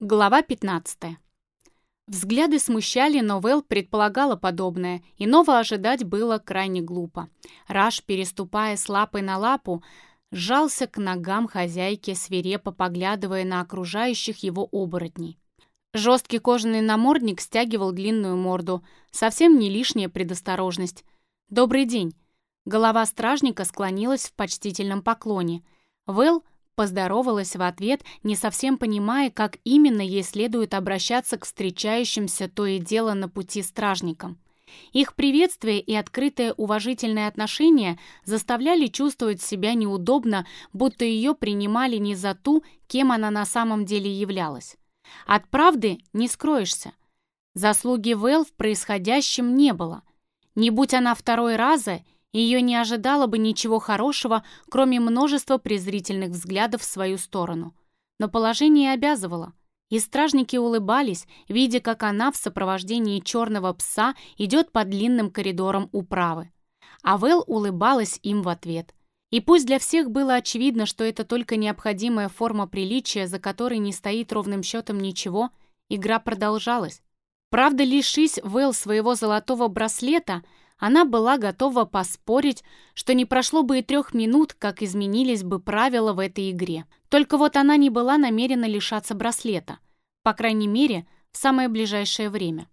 Глава 15. Взгляды смущали, но Вэл предполагала подобное. Иного ожидать было крайне глупо. Раш, переступая с лапы на лапу, сжался к ногам хозяйки, свирепо поглядывая на окружающих его оборотней. Жесткий кожаный намордник стягивал длинную морду. Совсем не лишняя предосторожность. «Добрый день!» Голова стражника склонилась в почтительном поклоне. Вэл Поздоровалась в ответ, не совсем понимая, как именно ей следует обращаться к встречающимся то и дело на пути стражникам. Их приветствие и открытое уважительное отношение заставляли чувствовать себя неудобно, будто ее принимали не за ту, кем она на самом деле являлась. От правды не скроешься. Заслуги Вэл в происходящем не было. Не будь она второй раза, ее не ожидало бы ничего хорошего, кроме множества презрительных взглядов в свою сторону. Но положение обязывало. И стражники улыбались, видя, как она в сопровождении черного пса идет по длинным коридорам управы. А Вэл улыбалась им в ответ. И пусть для всех было очевидно, что это только необходимая форма приличия, за которой не стоит ровным счетом ничего, игра продолжалась. Правда, лишись Вэл своего золотого браслета – она была готова поспорить, что не прошло бы и трех минут, как изменились бы правила в этой игре. Только вот она не была намерена лишаться браслета, по крайней мере, в самое ближайшее время.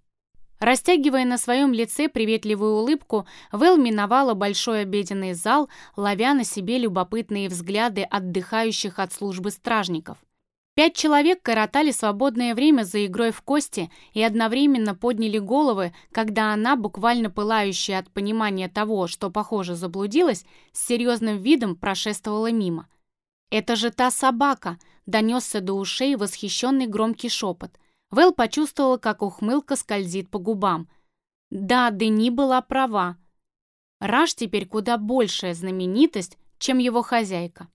Растягивая на своем лице приветливую улыбку, Вэл миновала большой обеденный зал, ловя на себе любопытные взгляды отдыхающих от службы стражников – Пять человек коротали свободное время за игрой в кости и одновременно подняли головы, когда она, буквально пылающая от понимания того, что, похоже, заблудилась, с серьезным видом прошествовала мимо. «Это же та собака!» — донесся до ушей восхищенный громкий шепот. Вэл почувствовала, как ухмылка скользит по губам. Да, Дени была права. Раш теперь куда большая знаменитость, чем его хозяйка.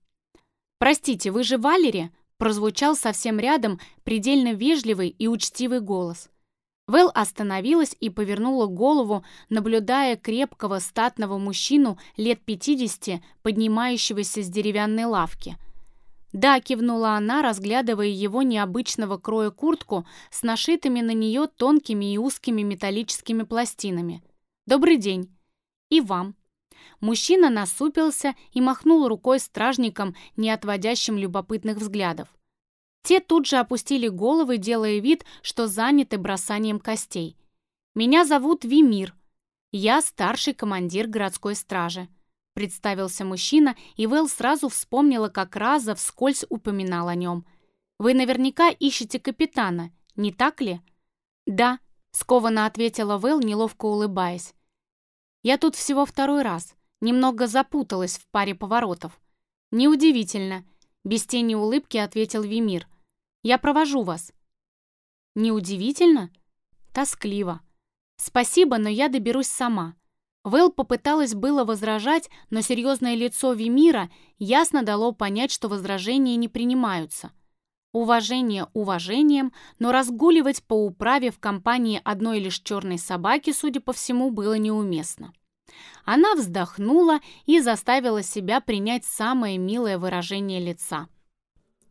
«Простите, вы же Валери?» Прозвучал совсем рядом предельно вежливый и учтивый голос. Вэл остановилась и повернула голову, наблюдая крепкого статного мужчину лет 50, поднимающегося с деревянной лавки. «Да», — кивнула она, разглядывая его необычного кроя куртку с нашитыми на нее тонкими и узкими металлическими пластинами. «Добрый день». «И вам». Мужчина насупился и махнул рукой стражникам, не отводящим любопытных взглядов. Те тут же опустили головы, делая вид, что заняты бросанием костей. «Меня зовут Вимир. Я старший командир городской стражи», — представился мужчина, и Вэл сразу вспомнила, как Раза вскользь упоминал о нем. «Вы наверняка ищете капитана, не так ли?» «Да», — скованно ответила Вэл, неловко улыбаясь. «Я тут всего второй раз. Немного запуталась в паре поворотов. Неудивительно. Без тени улыбки ответил Вимир. Я провожу вас. Неудивительно? Тоскливо. Спасибо, но я доберусь сама. Вэл попыталась было возражать, но серьезное лицо Вимира ясно дало понять, что возражения не принимаются. Уважение уважением, но разгуливать по управе в компании одной лишь черной собаки, судя по всему, было неуместно. Она вздохнула и заставила себя принять самое милое выражение лица.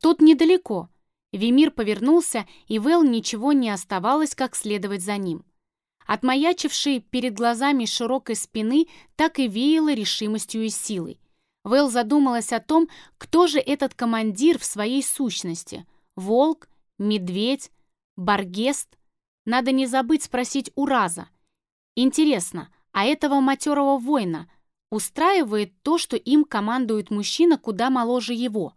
«Тут недалеко». Вимир повернулся, и Вэл ничего не оставалось, как следовать за ним. Отмаячившей перед глазами широкой спины так и веяло решимостью и силой. Вэл задумалась о том, кто же этот командир в своей сущности. Волк, медведь, баргест. Надо не забыть спросить у Раза. Интересно, а этого матерого воина устраивает то, что им командует мужчина куда моложе его?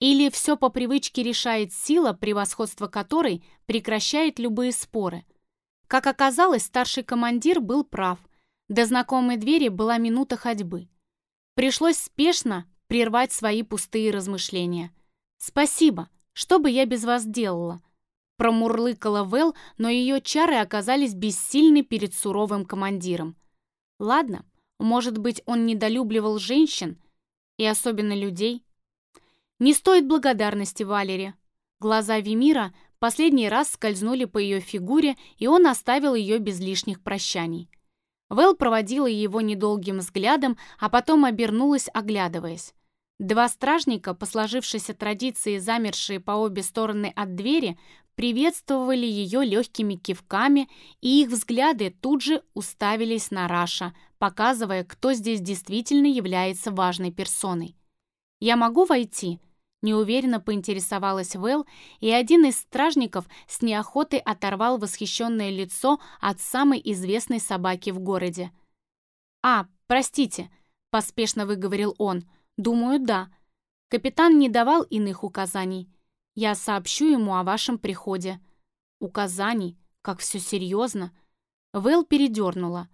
Или все по привычке решает сила, превосходство которой прекращает любые споры? Как оказалось, старший командир был прав. До знакомой двери была минута ходьбы. Пришлось спешно прервать свои пустые размышления. «Спасибо. Что бы я без вас делала?» Промурлыкала Вэл, но ее чары оказались бессильны перед суровым командиром. Ладно, может быть, он недолюбливал женщин и особенно людей. Не стоит благодарности Валере. Глаза Вимира последний раз скользнули по ее фигуре, и он оставил ее без лишних прощаний. Вэл проводила его недолгим взглядом, а потом обернулась, оглядываясь. Два стражника, по сложившейся традиции замершие по обе стороны от двери, приветствовали ее легкими кивками, и их взгляды тут же уставились на Раша, показывая, кто здесь действительно является важной персоной. «Я могу войти?» Неуверенно поинтересовалась Вэл, и один из стражников с неохотой оторвал восхищенное лицо от самой известной собаки в городе. «А, простите», — поспешно выговорил он, — «думаю, да. Капитан не давал иных указаний. Я сообщу ему о вашем приходе». «Указаний? Как все серьезно?» Вэл передернула.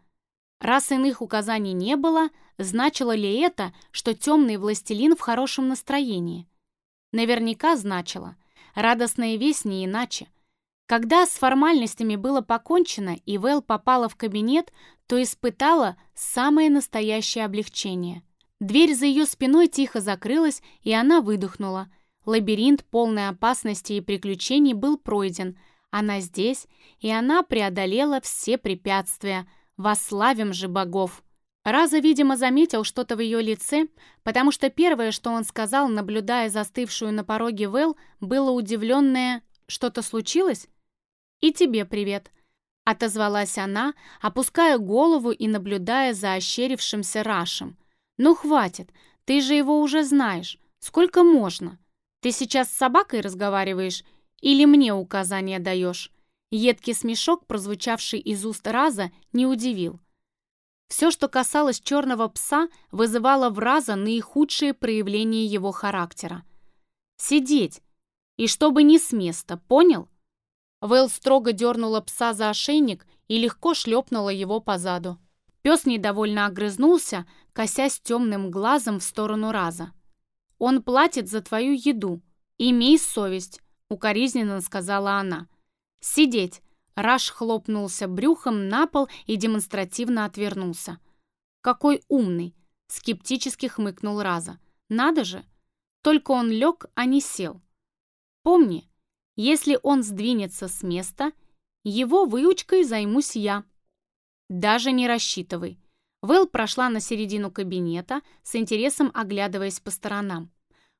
Раз иных указаний не было, значило ли это, что темный властелин в хорошем настроении? Наверняка значило. Радостная весть не иначе. Когда с формальностями было покончено и Вэл попала в кабинет, то испытала самое настоящее облегчение. Дверь за ее спиной тихо закрылась, и она выдохнула. Лабиринт полной опасности и приключений был пройден. Она здесь, и она преодолела все препятствия – Восславим же богов!» Раза, видимо, заметил что-то в ее лице, потому что первое, что он сказал, наблюдая застывшую на пороге Вэл, было удивленное «Что-то случилось?» «И тебе привет», — отозвалась она, опуская голову и наблюдая за ощерившимся Рашем. «Ну хватит, ты же его уже знаешь. Сколько можно? Ты сейчас с собакой разговариваешь или мне указания даешь?» Едкий смешок, прозвучавший из уст Раза, не удивил. Все, что касалось черного пса, вызывало в Раза наихудшие проявления его характера. «Сидеть! И чтобы не с места, понял?» Вэл строго дернула пса за ошейник и легко шлепнула его по заду. Пес недовольно огрызнулся, косясь темным глазом в сторону Раза. «Он платит за твою еду. Имей совесть», — укоризненно сказала она. «Сидеть!» Раш хлопнулся брюхом на пол и демонстративно отвернулся. «Какой умный!» — скептически хмыкнул Раза. «Надо же! Только он лег, а не сел. Помни, если он сдвинется с места, его выучкой займусь я. Даже не рассчитывай». Вэл прошла на середину кабинета, с интересом оглядываясь по сторонам.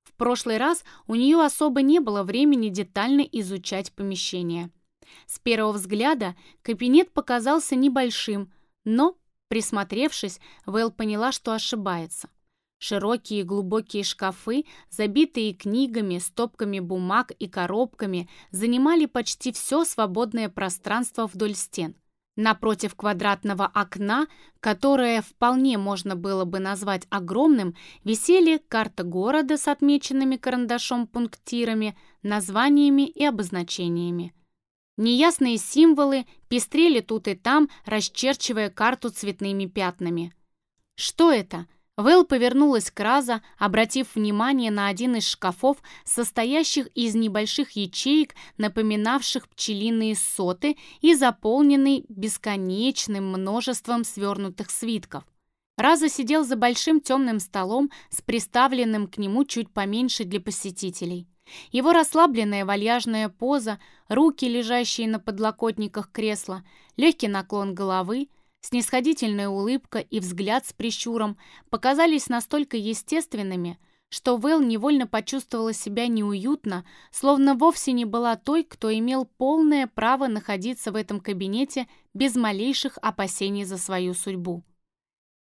В прошлый раз у нее особо не было времени детально изучать помещение. С первого взгляда кабинет показался небольшим, но, присмотревшись, Вэл поняла, что ошибается. Широкие глубокие шкафы, забитые книгами, стопками бумаг и коробками, занимали почти все свободное пространство вдоль стен. Напротив квадратного окна, которое вполне можно было бы назвать огромным, висели карта города с отмеченными карандашом пунктирами, названиями и обозначениями. Неясные символы пестрели тут и там, расчерчивая карту цветными пятнами. «Что это?» Вэл повернулась к Раза, обратив внимание на один из шкафов, состоящих из небольших ячеек, напоминавших пчелиные соты и заполненный бесконечным множеством свернутых свитков. Раза сидел за большим темным столом с приставленным к нему чуть поменьше для посетителей. Его расслабленная вальяжная поза, руки, лежащие на подлокотниках кресла, легкий наклон головы, снисходительная улыбка и взгляд с прищуром показались настолько естественными, что Вэл невольно почувствовала себя неуютно, словно вовсе не была той, кто имел полное право находиться в этом кабинете без малейших опасений за свою судьбу.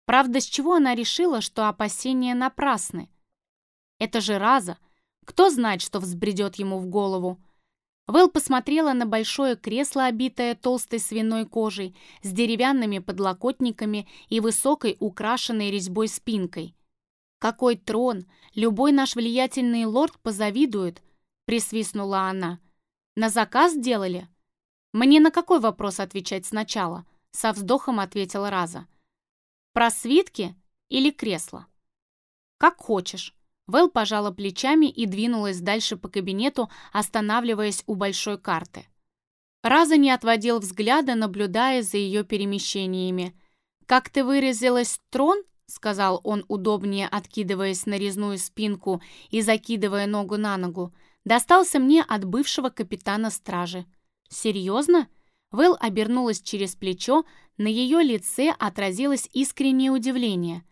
Правда, с чего она решила, что опасения напрасны? Это же Раза — кто знает, что взбредет ему в голову? Вэл посмотрела на большое кресло, обитое толстой свиной кожей, с деревянными подлокотниками и высокой, украшенной резьбой спинкой. «Какой трон! Любой наш влиятельный лорд позавидует!» — присвистнула она. «На заказ делали?» «Мне на какой вопрос отвечать сначала?» — со вздохом ответила Раза. «Про свитки или кресло?» «Как хочешь. Вэл пожала плечами и двинулась дальше по кабинету, останавливаясь у большой карты. Раза не отводил взгляда, наблюдая за ее перемещениями. «Как ты выразилась, трон?» — сказал он, удобнее откидываясь на резную спинку и закидывая ногу на ногу. «Достался мне от бывшего капитана стражи». «Серьезно?» Вэл обернулась через плечо, на ее лице отразилось искреннее удивление.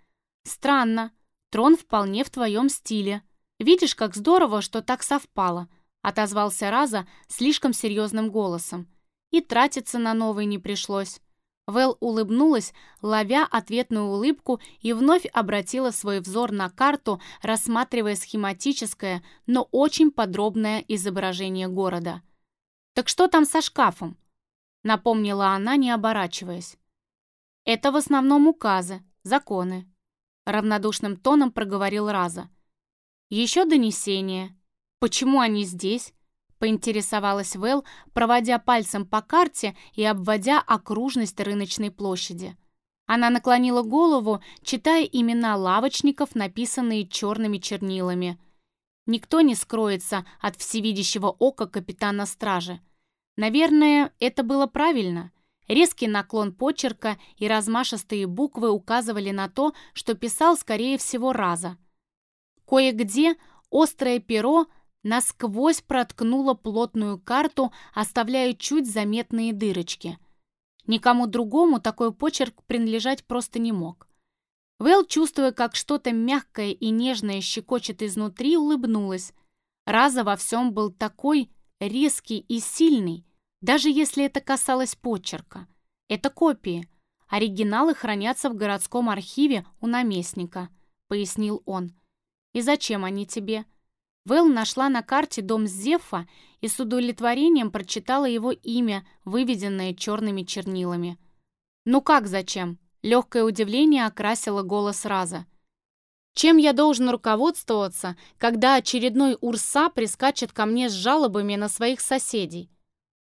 «Странно. Трон вполне в твоем стиле. Видишь, как здорово, что так совпало», — отозвался Раза слишком серьезным голосом. И тратиться на новый не пришлось. Вэл улыбнулась, ловя ответную улыбку и вновь обратила свой взор на карту, рассматривая схематическое, но очень подробное изображение города. «Так что там со шкафом?» — напомнила она, не оборачиваясь. «Это в основном указы, законы», — равнодушным тоном проговорил Раза. «Еще донесения. Почему они здесь? поинтересовалась Вэл, проводя пальцем по карте и обводя окружность рыночной площади. Она наклонила голову, читая имена лавочников, написанные черными чернилами. Никто не скроется от всевидящего ока капитана стражи. Наверное, это было правильно. Резкий наклон почерка и размашистые буквы указывали на то, что писал, скорее всего, Раза. Кое-где острое перо насквозь проткнула плотную карту, оставляя чуть заметные дырочки. Никому другому такой почерк принадлежать просто не мог. Вэл, чувствуя, как что-то мягкое и нежное щекочет изнутри, улыбнулась. Раза во всем был такой резкий и сильный, даже если это касалось почерка. Это копии. Оригиналы хранятся в городском архиве у наместника, пояснил он. И зачем они тебе? Вэл нашла на карте дом Зефа и с удовлетворением прочитала его имя, выведенное черными чернилами. «Ну как зачем?» Легкое удивление окрасило голос Раза. «Чем я должен руководствоваться, когда очередной Урса прискачет ко мне с жалобами на своих соседей?»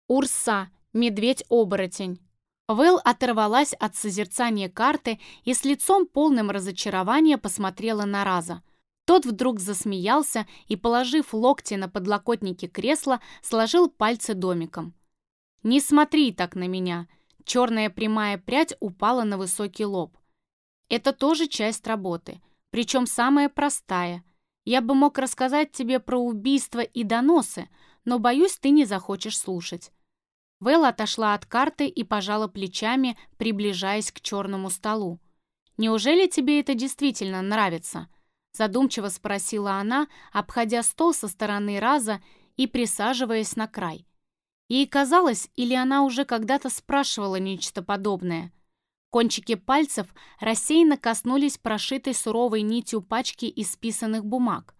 «Урса, медведь-оборотень». Вэл оторвалась от созерцания карты и с лицом полным разочарования посмотрела на Раза. Тот вдруг засмеялся и, положив локти на подлокотники кресла, сложил пальцы домиком. «Не смотри так на меня!» Черная прямая прядь упала на высокий лоб. «Это тоже часть работы, причем самая простая. Я бы мог рассказать тебе про убийства и доносы, но, боюсь, ты не захочешь слушать». Вэл отошла от карты и пожала плечами, приближаясь к черному столу. «Неужели тебе это действительно нравится?» Задумчиво спросила она, обходя стол со стороны раза и присаживаясь на край. Ей казалось, или она уже когда-то спрашивала нечто подобное. Кончики пальцев рассеянно коснулись прошитой суровой нитью пачки исписанных бумаг.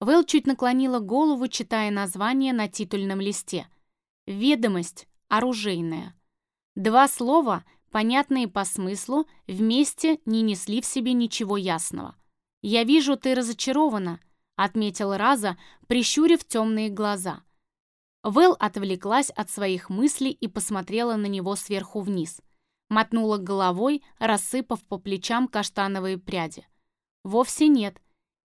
Вэл чуть наклонила голову, читая название на титульном листе. «Ведомость оружейная». Два слова, понятные по смыслу, вместе не несли в себе ничего ясного. «Я вижу, ты разочарована», — отметил Раза, прищурив темные глаза. Вэл отвлеклась от своих мыслей и посмотрела на него сверху вниз. Мотнула головой, рассыпав по плечам каштановые пряди. «Вовсе нет.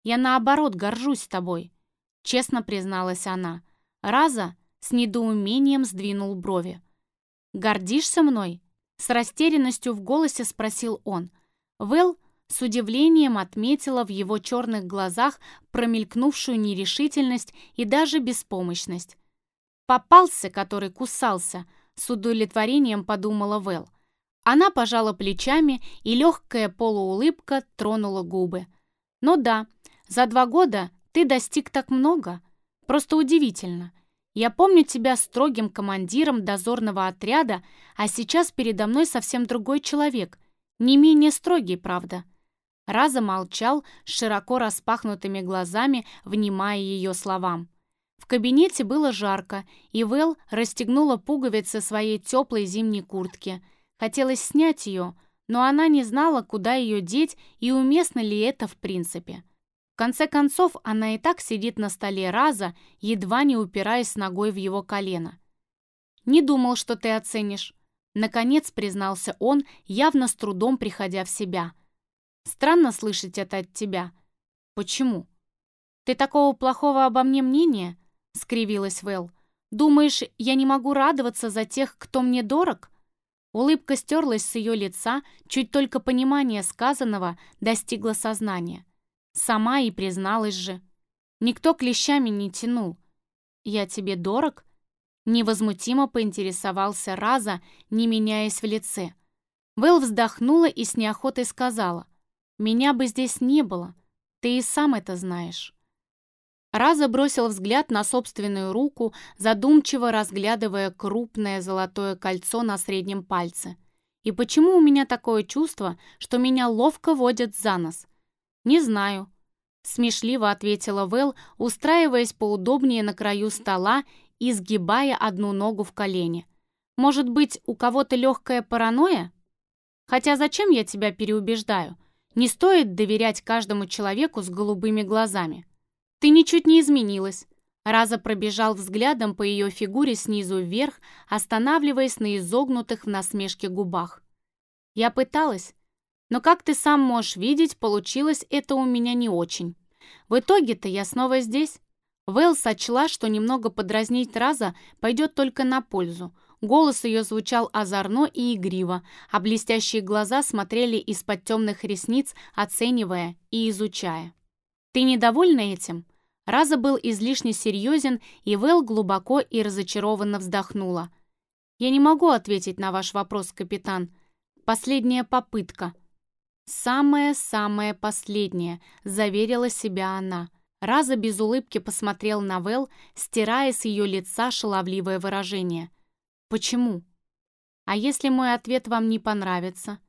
Я, наоборот, горжусь тобой», — честно призналась она. Раза с недоумением сдвинул брови. «Гордишься мной?» С растерянностью в голосе спросил он. Вэл с удивлением отметила в его черных глазах промелькнувшую нерешительность и даже беспомощность. «Попался, который кусался», — с удовлетворением подумала Вэл. Она пожала плечами, и легкая полуулыбка тронула губы. «Ну да, за два года ты достиг так много. Просто удивительно. Я помню тебя строгим командиром дозорного отряда, а сейчас передо мной совсем другой человек. Не менее строгий, правда. Раза молчал широко распахнутыми глазами, внимая ее словам. В кабинете было жарко, и Вэл расстегнула пуговицы своей теплой зимней куртки. Хотелось снять ее, но она не знала, куда ее деть и уместно ли это в принципе. Конце концов, она и так сидит на столе Раза, едва не упираясь ногой в его колено. «Не думал, что ты оценишь», — наконец признался он, явно с трудом приходя в себя — Странно слышать это от тебя. Почему? Ты такого плохого обо мне мнения? Скривилась Вэл. Думаешь, я не могу радоваться за тех, кто мне дорог? Улыбка стерлась с ее лица, чуть только понимание сказанного достигло сознания. Сама и призналась же. Никто клещами не тянул. «Я тебе дорог?» Невозмутимо поинтересовался Раза, не меняясь в лице. Вэл вздохнула и с неохотой сказала. Меня бы здесь не было, ты и сам это знаешь. Раза бросил взгляд на собственную руку, задумчиво разглядывая крупное золотое кольцо на среднем пальце. И почему у меня такое чувство, что меня ловко водят за нос? Не знаю. Смешливо ответила Вэл, устраиваясь поудобнее на краю стола и сгибая одну ногу в колене. Может быть, у кого-то легкая паранойя? Хотя зачем я тебя переубеждаю? Не стоит доверять каждому человеку с голубыми глазами. Ты ничуть не изменилась. Раза пробежал взглядом по ее фигуре снизу вверх, останавливаясь на изогнутых в насмешке губах. Я пыталась, но, как ты сам можешь видеть, получилось это у меня не очень. В итоге-то я снова здесь. Вэл сочла, что немного подразнить Раза пойдет только на пользу. Голос ее звучал озорно и игриво, а блестящие глаза смотрели из-под темных ресниц, оценивая и изучая. «Ты недовольна этим?» Раза был излишне серьезен, и Вэл глубоко и разочарованно вздохнула. «Я не могу ответить на ваш вопрос, капитан. Последняя попытка». «Самая-самая последняя», — заверила себя она. Раза без улыбки посмотрел на Вэл, стирая с ее лица шаловливое выражение. «Почему?» «А если мой ответ вам не понравится?»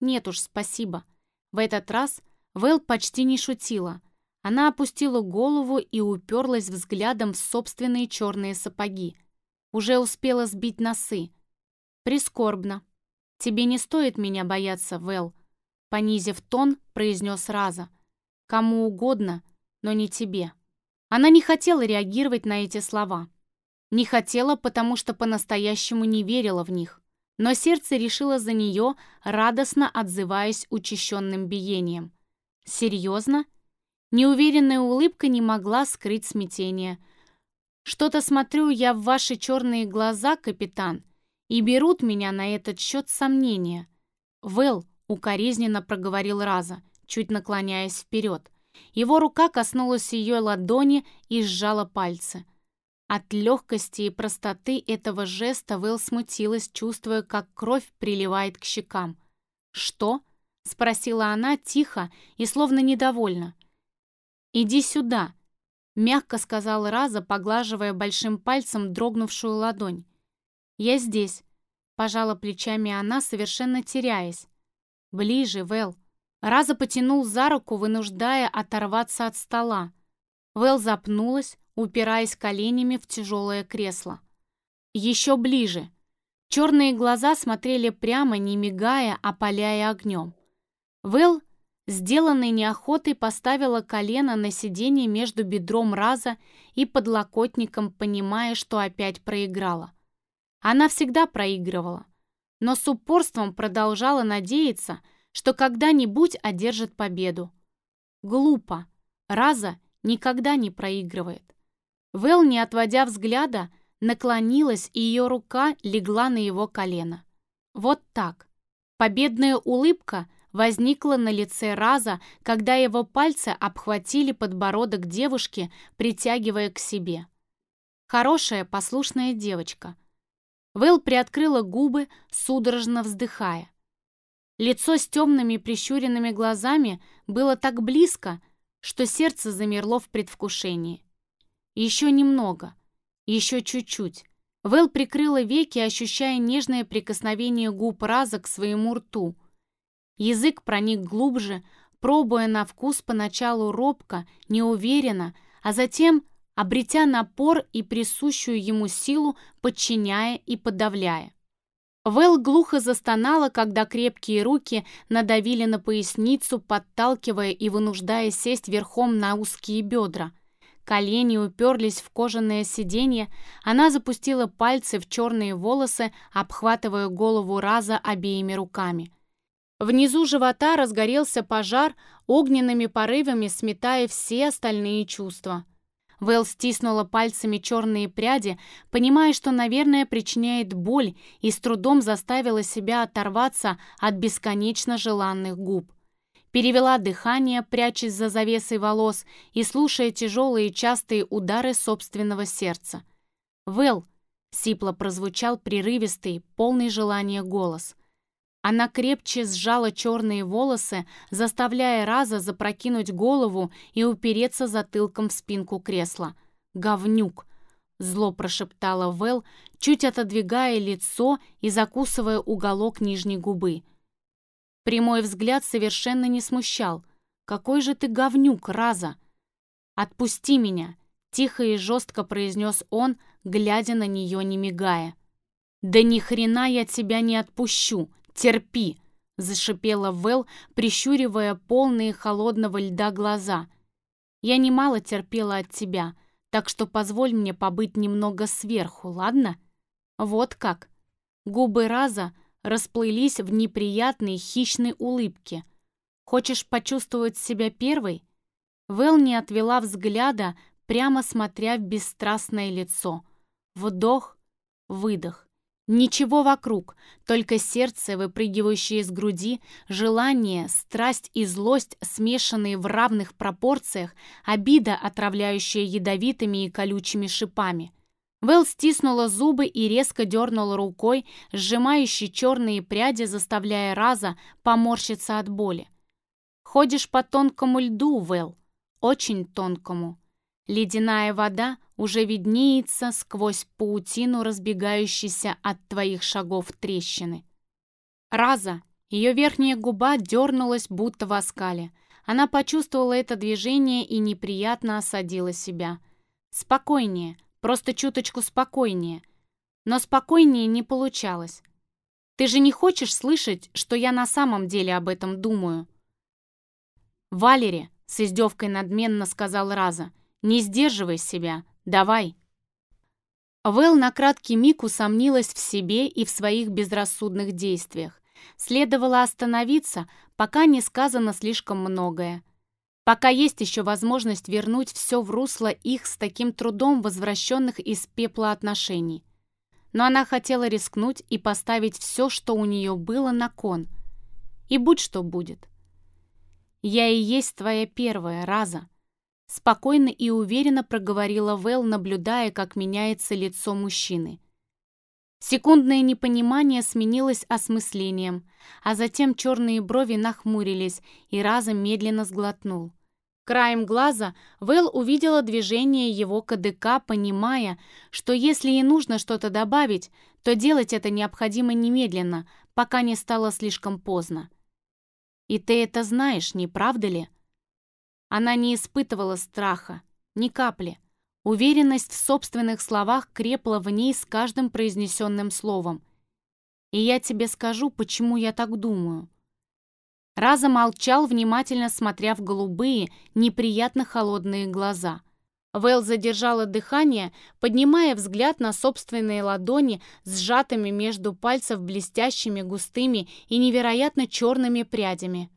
«Нет уж, спасибо». В этот раз Вэл почти не шутила — она опустила голову и уперлась взглядом в собственные черные сапоги. Уже успела сбить носы. «Прискорбно. Тебе не стоит меня бояться, Вэл», — понизив тон, произнес Раза. «Кому угодно, но не тебе». Она не хотела реагировать на эти слова. Не хотела, потому что по-настоящему не верила в них. Но сердце решило за нее, радостно отзываясь учащенным биением. «Серьезно?» Неуверенная улыбка не могла скрыть смятение. «Что-то смотрю я в ваши черные глаза, капитан, и берут меня на этот счет сомнения». «Вэл», — укоризненно проговорил Раза, чуть наклоняясь вперед. Его рука коснулась ее ладони и сжала пальцы. От легкости и простоты этого жеста Вэл смутилась, чувствуя, как кровь приливает к щекам. «Что?» — спросила она тихо и словно недовольна. «Иди сюда», — мягко сказал Раза, поглаживая большим пальцем дрогнувшую ладонь. «Я здесь», — пожала плечами она, совершенно теряясь. «Ближе, Вэл». Раза потянул за руку, вынуждая оторваться от стола. Вэл запнулась, упираясь коленями в тяжелое кресло. «Еще ближе». Черные глаза смотрели прямо, не мигая, опаляя огнем. Вэл Сделанной неохотой поставила колено на сиденье между бедром Раза и подлокотником, понимая, что опять проиграла. Она всегда проигрывала, но с упорством продолжала надеяться, что когда-нибудь одержит победу. Глупо. Раза никогда не проигрывает. Вэл, не отводя взгляда, наклонилась, и ее рука легла на его колено. Вот так. Победная улыбка — возникла на лице Раза, когда его пальцы обхватили подбородок девушки, притягивая к себе. Хорошая, послушная девочка. Вэл приоткрыла губы, судорожно вздыхая. Лицо с темными прищуренными глазами было так близко, что сердце замерло в предвкушении. Еще немного, еще чуть-чуть. Вэл прикрыла веки, ощущая нежное прикосновение губ Раза к своему рту — Язык проник глубже, пробуя на вкус поначалу робко, неуверенно, а затем, обретя напор и присущую ему силу, подчиняя и подавляя. Вэл глухо застонала, когда крепкие руки надавили на поясницу, подталкивая и вынуждая сесть верхом на узкие бедра. Колени уперлись в кожаное сиденье, она запустила пальцы в черные волосы, обхватывая голову Раза обеими руками. Внизу живота разгорелся пожар, огненными порывами сметая все остальные чувства. Вэл стиснула пальцами черные пряди, понимая, что, наверное, причиняет боль, и с трудом заставила себя оторваться от бесконечно желанных губ. Перевела дыхание, прячась за завесой волос и слушая тяжелые частые удары собственного сердца. «Вэл!» — сипло прозвучал прерывистый, полный желания голос. Она крепче сжала черные волосы, заставляя Раза запрокинуть голову и упереться затылком в спинку кресла. «Говнюк!» — зло прошептала Вэл, чуть отодвигая лицо и закусывая уголок нижней губы. Прямой взгляд совершенно не смущал. «Какой же ты говнюк, Раза!» «Отпусти меня!» — тихо и жестко произнес он, глядя на нее, не мигая. «Да ни хрена я тебя не отпущу! Терпи!» — зашипела Вэл, прищуривая полные холодного льда глаза. «Я немало терпела от тебя, так что позволь мне побыть немного сверху, ладно?» «Вот как!» Губы Раза расплылись в неприятной хищной улыбке. «Хочешь почувствовать себя первой?» Вэл не отвела взгляда, прямо смотря в бесстрастное лицо. Вдох, выдох. Ничего вокруг, только сердце, выпрыгивающее из груди, желание, страсть и злость, смешанные в равных пропорциях, обида, отравляющая ядовитыми и колючими шипами. Вэл стиснула зубы и резко дернула рукой, сжимающей черные пряди, заставляя Раза поморщиться от боли. «Ходишь по тонкому льду, Вэл, очень тонкому. Ледяная вода уже виднеется сквозь паутину, разбегающейся от твоих шагов трещины. Раза, ее верхняя губа дернулась, будто в оскале. Она почувствовала это движение и неприятно осадила себя. Спокойнее, просто чуточку спокойнее. Но спокойнее не получалось. Ты же не хочешь слышать, что я на самом деле об этом думаю? «Валери», — с издевкой надменно сказал Раза, не сдерживай себя. Давай!» Вэл на краткий миг усомнилась в себе и в своих безрассудных действиях. Следовало остановиться, пока не сказано слишком многое. Пока есть еще возможность вернуть все в русло их с таким трудом возвращенных из пепла отношений. Но она хотела рискнуть и поставить все, что у нее было, на кон. И будь что будет. «Я и есть твоя первая, Раза», Спокойно и уверенно проговорила Вэл, наблюдая, как меняется лицо мужчины. Секундное непонимание сменилось осмыслением, а затем черные брови нахмурились, и разом медленно сглотнул. Краем глаза Вэл увидела движение его КДК, понимая, что если ей нужно что-то добавить, то делать это необходимо немедленно, пока не стало слишком поздно. «И ты это знаешь, не правда ли?» Она не испытывала страха, ни капли. Уверенность в собственных словах крепла в ней с каждым произнесенным словом. И я тебе скажу, почему я так думаю. Раза молчал, внимательно смотря в голубые, неприятно холодные глаза. Вэл задержала дыхание, поднимая взгляд на собственные ладони, сжатыми между пальцев блестящими, густыми и невероятно черными прядями.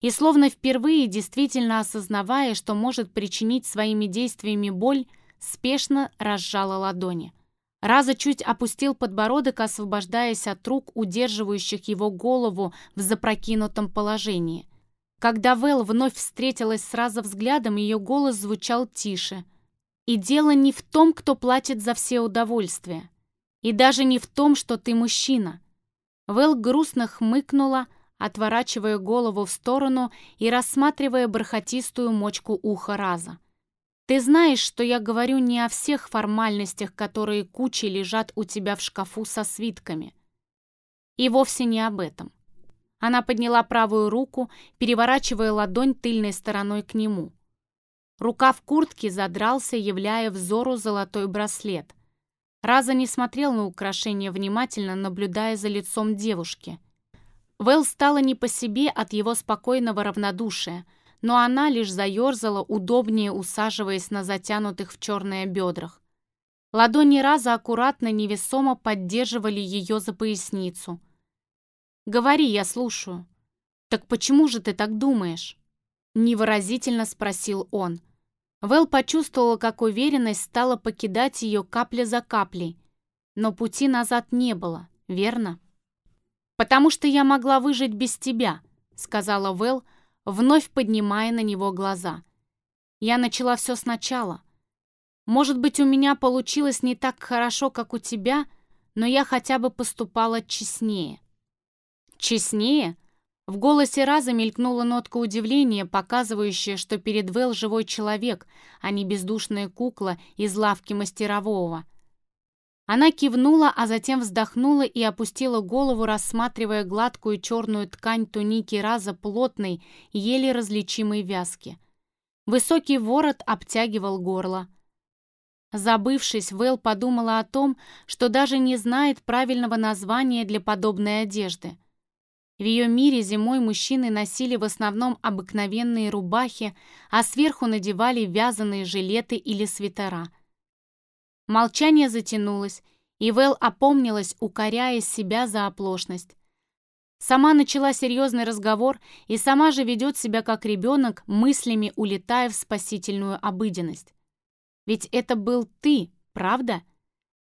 И словно впервые действительно осознавая, что может причинить своими действиями боль, спешно разжала ладони. Раза чуть опустил подбородок, освобождаясь от рук, удерживающих его голову в запрокинутом положении. Когда Вэл вновь встретилась с Раза взглядом, ее голос звучал тише. «И дело не в том, кто платит за все удовольствия. И даже не в том, что ты мужчина». Вэл грустно хмыкнула, отворачивая голову в сторону и рассматривая бархатистую мочку уха Раза. «Ты знаешь, что я говорю не о всех формальностях, которые кучей лежат у тебя в шкафу со свитками. И вовсе не об этом». Она подняла правую руку, переворачивая ладонь тыльной стороной к нему. Рука в куртке задрался, являя взору золотой браслет. Раза не смотрел на украшение внимательно, наблюдая за лицом девушки – Вэл стало не по себе от его спокойного равнодушия, но она лишь заерзала, удобнее усаживаясь на затянутых в черные бедрах. Ладони раза аккуратно, невесомо поддерживали ее за поясницу. «Говори, я слушаю». «Так почему же ты так думаешь?» Невыразительно спросил он. Вэл почувствовала, как уверенность стала покидать ее капля за каплей. Но пути назад не было, верно? «Потому что я могла выжить без тебя», — сказала Вэл, вновь поднимая на него глаза. «Я начала все сначала. Может быть, у меня получилось не так хорошо, как у тебя, но я хотя бы поступала честнее». Честнее? В голосе Раза мелькнула нотка удивления, показывающая, что перед Вэл живой человек, а не бездушная кукла из лавки мастерового. Она кивнула, а затем вздохнула и опустила голову, рассматривая гладкую черную ткань туники Раза плотной, еле различимой вязки. Высокий ворот обтягивал горло. Забывшись, Вэл подумала о том, что даже не знает правильного названия для подобной одежды — в ее мире зимой мужчины носили в основном обыкновенные рубахи, а сверху надевали вязаные жилеты или свитера. Молчание затянулось, и Вэл опомнилась, укоряя себя за оплошность. Сама начала серьезный разговор и сама же ведет себя как ребенок, мыслями улетая в спасительную обыденность. «Ведь это был ты, правда?»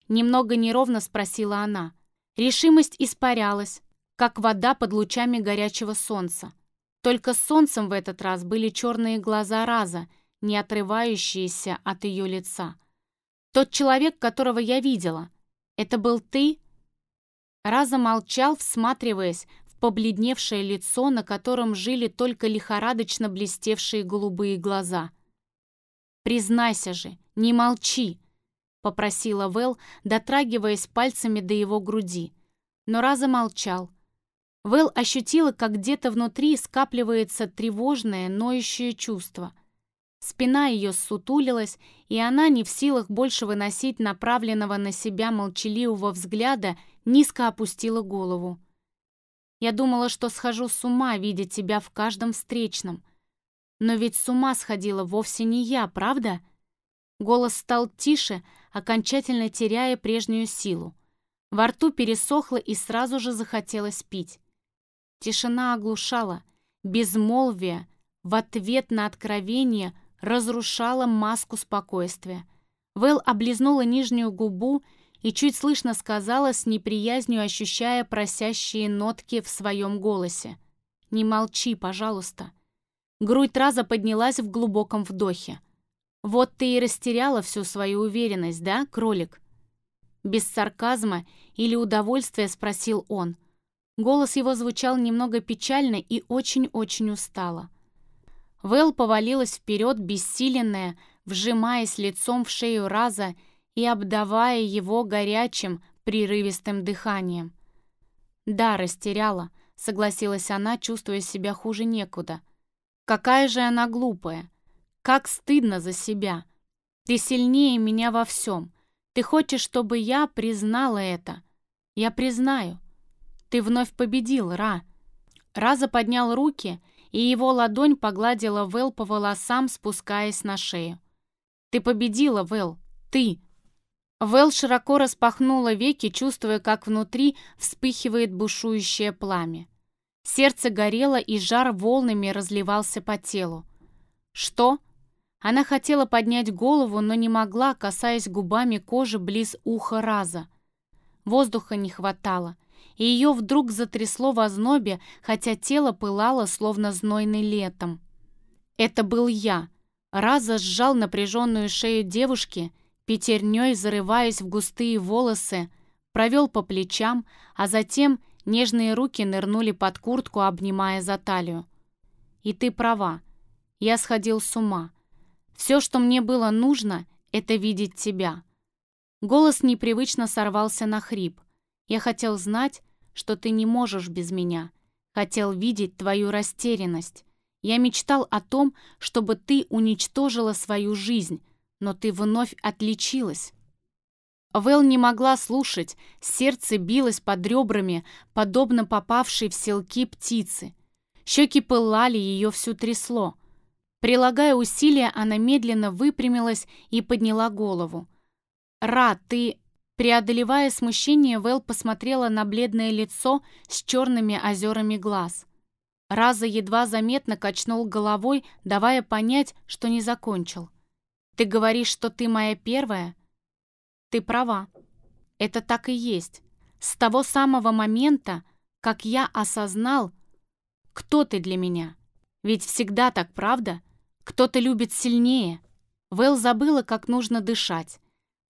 Немного неровно спросила она. Решимость испарялась, как вода под лучами горячего солнца. Только солнцем в этот раз были черные глаза Раза, не отрывающиеся от ее лица. «Тот человек, которого я видела, это был ты?» Раза молчал, всматриваясь в побледневшее лицо, на котором жили только лихорадочно блестевшие голубые глаза. «Признайся же, не молчи!» — попросила Вэл, дотрагиваясь пальцами до его груди. Но Раза молчал, Вэл ощутила, как где-то внутри скапливается тревожное, ноющее чувство. Спина ее ссутулилась, и она, не в силах больше выносить направленного на себя молчаливого взгляда, низко опустила голову. «Я думала, что схожу с ума, видя тебя в каждом встречном. Но ведь с ума сходила вовсе не я, правда?» Голос стал тише, окончательно теряя прежнюю силу. Во рту пересохло и сразу же захотелось пить. Тишина оглушала, безмолвие в ответ на откровение разрушало маску спокойствия. Вэл облизнула нижнюю губу и чуть слышно сказала с неприязнью, ощущая просящие нотки в своем голосе. «Не молчи, пожалуйста». Грудь Раза поднялась в глубоком вдохе. «Вот ты и растеряла всю свою уверенность, да, кролик?» Без сарказма или удовольствия спросил он. Голос его звучал немного печально и очень-очень устало. Вэл повалилась вперед, бессиленная, вжимаясь лицом в шею Раза и обдавая его горячим, прерывистым дыханием. «Да, растеряла», — согласилась она, чувствуя себя хуже некуда. «Какая же она глупая! Как стыдно за себя! Ты сильнее меня во всем. Ты хочешь, чтобы я признала это? Я признаю. Ты вновь победил, Ра!» Раза поднял руки, и его ладонь погладила Вэл по волосам, спускаясь на шею. «Ты победила, Вэл! Ты!» Вэл широко распахнула веки, чувствуя, как внутри вспыхивает бушующее пламя. Сердце горело, и жар волнами разливался по телу. «Что?» Она хотела поднять голову, но не могла, касаясь губами кожи близ уха Раза. Воздуха не хватало и ее вдруг затрясло в ознобе, хотя тело пылало, словно знойный летом. Это был я. Раза сжал напряженную шею девушки, пятерней зарываясь в густые волосы, провел по плечам, а затем нежные руки нырнули под куртку, обнимая за талию. И ты права. Я сходил с ума. Все, что мне было нужно, это видеть тебя. Голос непривычно сорвался на хрип. Я хотел знать, что ты не можешь без меня. Хотел видеть твою растерянность. Я мечтал о том, чтобы ты уничтожила свою жизнь, но ты вновь отличилась. Вэл не могла слушать, сердце билось под ребрами, подобно попавшей в селки птицы. Щеки пылали, ее всю трясло. Прилагая усилия, она медленно выпрямилась и подняла голову. «Ра, ты Преодолевая смущение, Вэл посмотрела на бледное лицо с черными озерами глаз. Раза едва заметно качнул головой, давая понять, что не закончил. «Ты говоришь, что ты моя первая?» «Ты права. Это так и есть. С того самого момента, как я осознал, кто ты для меня. Ведь всегда так, правда? Кто-то любит сильнее». Вэл забыла, как нужно дышать.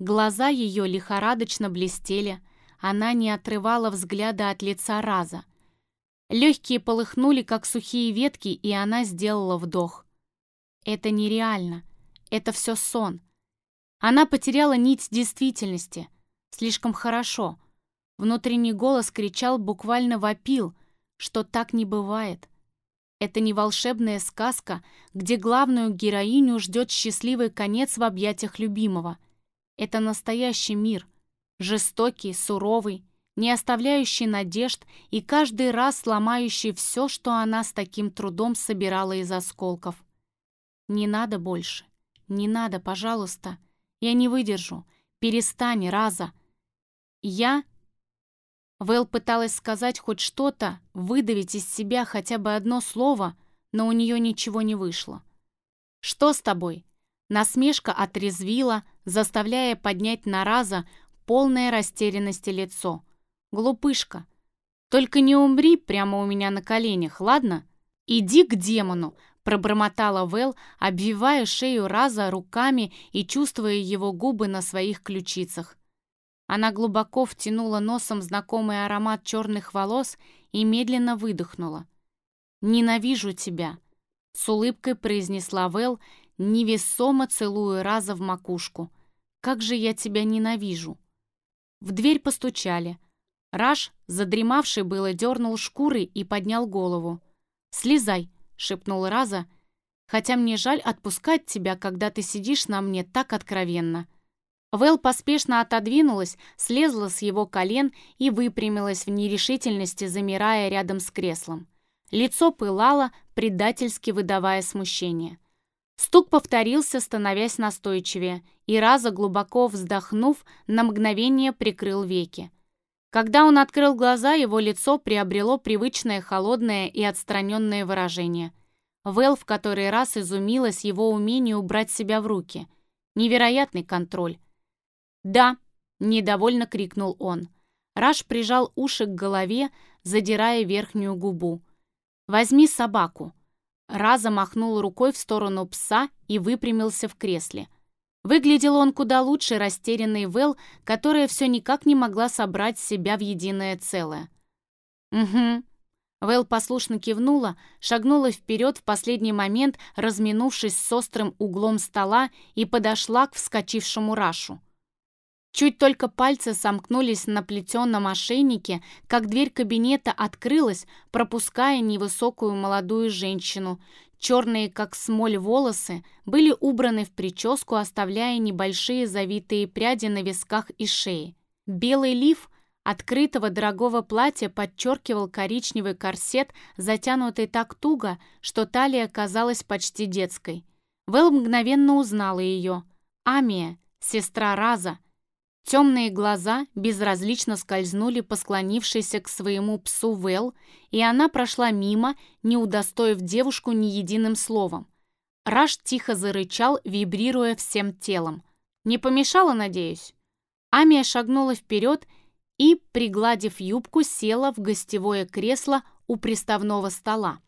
Глаза ее лихорадочно блестели, она не отрывала взгляда от лица Раза. Легкие полыхнули, как сухие ветки, и она сделала вдох. Это нереально. Это все сон. Она потеряла нить действительности. Слишком хорошо. Внутренний голос кричал, буквально вопил, что так не бывает. Это не волшебная сказка, где главную героиню ждет счастливый конец в объятиях любимого. Это настоящий мир. Жестокий, суровый, не оставляющий надежд и каждый раз ломающий все, что она с таким трудом собирала из осколков. «Не надо больше. Не надо, пожалуйста. Я не выдержу. Перестань, Раза». «Я Вэл пыталась сказать хоть что-то, выдавить из себя хотя бы одно слово, но у нее ничего не вышло. «Что с тобой?» Насмешка отрезвила, заставляя поднять на раза полное растерянности лицо. «Глупышка, только не умри прямо у меня на коленях, ладно? Иди к демону!» пробормотала Вэл, обвивая шею раза руками и чувствуя его губы на своих ключицах. Она глубоко втянула носом знакомый аромат черных волос и медленно выдохнула. «Ненавижу тебя», — с улыбкой произнесла Вэл, невесомо целуя Раза в макушку. «Как же я тебя ненавижу!» В дверь постучали. Раш, задремавший было, дернул шкуры и поднял голову. «Слезай», — шепнул Раза, — «хотя мне жаль отпускать тебя, когда ты сидишь на мне так откровенно». Вэл поспешно отодвинулась, слезла с его колен и выпрямилась в нерешительности, замирая рядом с креслом. Лицо пылало, предательски выдавая смущение. Стук повторился, становясь настойчивее, и Раза, глубоко вздохнув, на мгновение прикрыл веки. Когда он открыл глаза, его лицо приобрело привычное холодное и отстраненное выражение. Вэл в который раз изумилась его умению убрать себя в руки. Невероятный контроль. «Да!» — недовольно крикнул он. Раш прижал уши к голове, задирая верхнюю губу. «Возьми собаку!» Раза махнул рукой в сторону пса и выпрямился в кресле. Выглядел он куда лучше растерянный Вэл, которая все никак не могла собрать себя в единое целое. «Угу». Вэл послушно кивнула, шагнула вперед в последний момент, разминувшись с острым углом стола и подошла к вскочившему Рашу. Чуть только пальцы сомкнулись на плетеном ошейнике, как дверь кабинета открылась, пропуская невысокую молодую женщину. Черные, как смоль, волосы были убраны в прическу, оставляя небольшие завитые пряди на висках и шее. Белый лиф открытого дорогого платья подчеркивал коричневый корсет, затянутый так туго, что талия казалась почти детской. Вэл мгновенно узнала ее. Амия, сестра Раза, Темные глаза безразлично скользнули по склонившейся к своему псу Вэл, и она прошла мимо, не удостоив девушку ни единым словом. Раш тихо зарычал, вибрируя всем телом. «Не помешала, надеюсь?» Амия шагнула вперед и, пригладив юбку, села в гостевое кресло у приставного стола.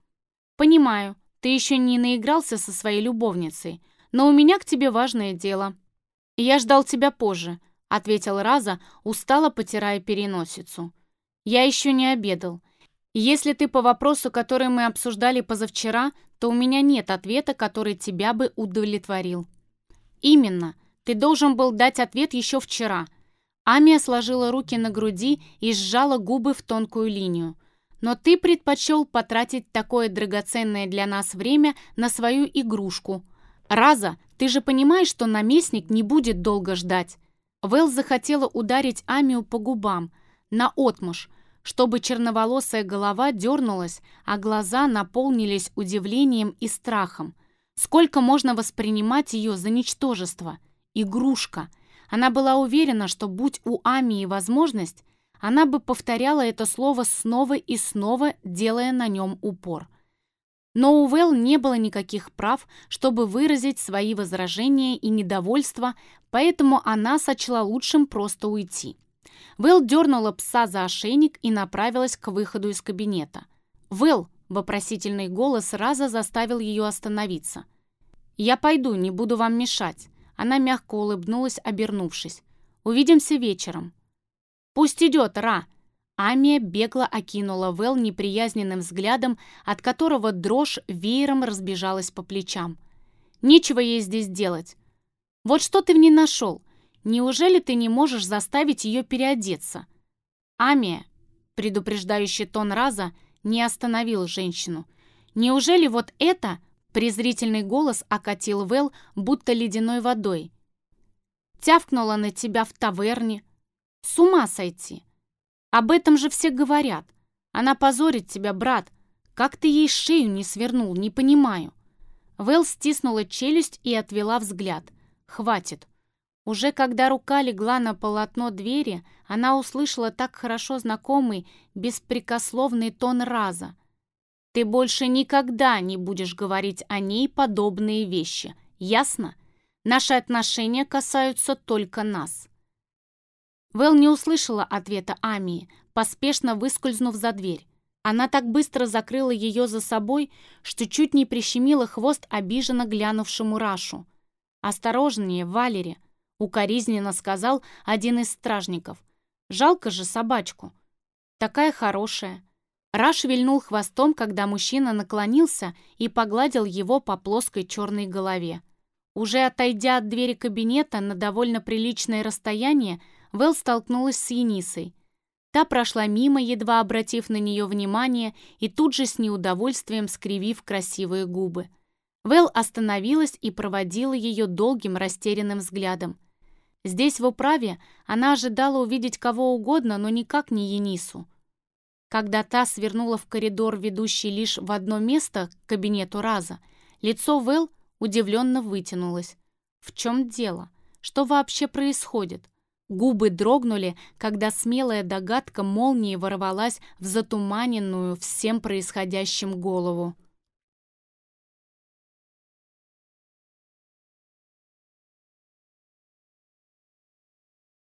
«Понимаю, ты еще не наигрался со своей любовницей, но у меня к тебе важное дело. Я ждал тебя позже», ответил Раза, устало потирая переносицу. «Я еще не обедал. Если ты по вопросу, который мы обсуждали позавчера, то у меня нет ответа, который тебя бы удовлетворил». «Именно. Ты должен был дать ответ еще вчера». Амия сложила руки на груди и сжала губы в тонкую линию. «Но ты предпочел потратить такое драгоценное для нас время на свою игрушку. Раза, ты же понимаешь, что наместник не будет долго ждать. Вэл захотела ударить Амию по губам, наотмашь, чтобы черноволосая голова дернулась, а глаза наполнились удивлением и страхом. Сколько можно воспринимать ее за ничтожество? Игрушка. Она была уверена, что будь у Амии возможность, она бы повторяла это слово снова и снова, делая на нем упор. Но у Вэл не было никаких прав, чтобы выразить свои возражения и недовольство, поэтому она сочла лучшим просто уйти. Вэл дернула пса за ошейник и направилась к выходу из кабинета. «Вэл!» — вопросительный голос раза заставил ее остановиться. «Я пойду, не буду вам мешать». Она мягко улыбнулась, обернувшись. «Увидимся вечером». «Пусть идет, Ра!» Амия бегло окинула Вэл неприязненным взглядом, от которого дрожь веером разбежалась по плечам. «Нечего ей здесь делать. Вот что ты в ней нашел? Неужели ты не можешь заставить ее переодеться?» «Амия», предупреждающий тон Раза, не остановил женщину. «Неужели вот это...» Презрительный голос окатил Вэл, будто ледяной водой. «Тявкнула на тебя в таверне. С ума сойти! Об этом же все говорят. Она позорит тебя, брат. Как ты ей шею не свернул, не понимаю». Вэл стиснула челюсть и отвела взгляд. «Хватит. Уже когда рука легла на полотно двери, она услышала так хорошо знакомый, беспрекословный тон раза. «Ты больше никогда не будешь говорить о ней подобные вещи, ясно? Наши отношения касаются только нас». Вэл не услышала ответа Амии, поспешно выскользнув за дверь. Она так быстро закрыла ее за собой, что чуть не прищемила хвост обиженно глянувшему Рашу. «Осторожнее, Валери!» — укоризненно сказал один из стражников. «Жалко же собачку. Такая хорошая». Раш вильнул хвостом, когда мужчина наклонился и погладил его по плоской черной голове. Уже отойдя от двери кабинета на довольно приличное расстояние, Вэл столкнулась с Енисой. Та прошла мимо, едва обратив на нее внимание, и тут же с неудовольствием скривив красивые губы. Вэл остановилась и проводила ее долгим растерянным взглядом. Здесь, в управе, она ожидала увидеть кого угодно, но никак не Енису. Когда та свернула в коридор, ведущий лишь в одно место, к кабинету Раза, лицо Вэл удивленно вытянулось. В чем дело? Что вообще происходит? Губы дрогнули, когда смелая догадка молнии ворвалась в затуманенную всем происходящим голову.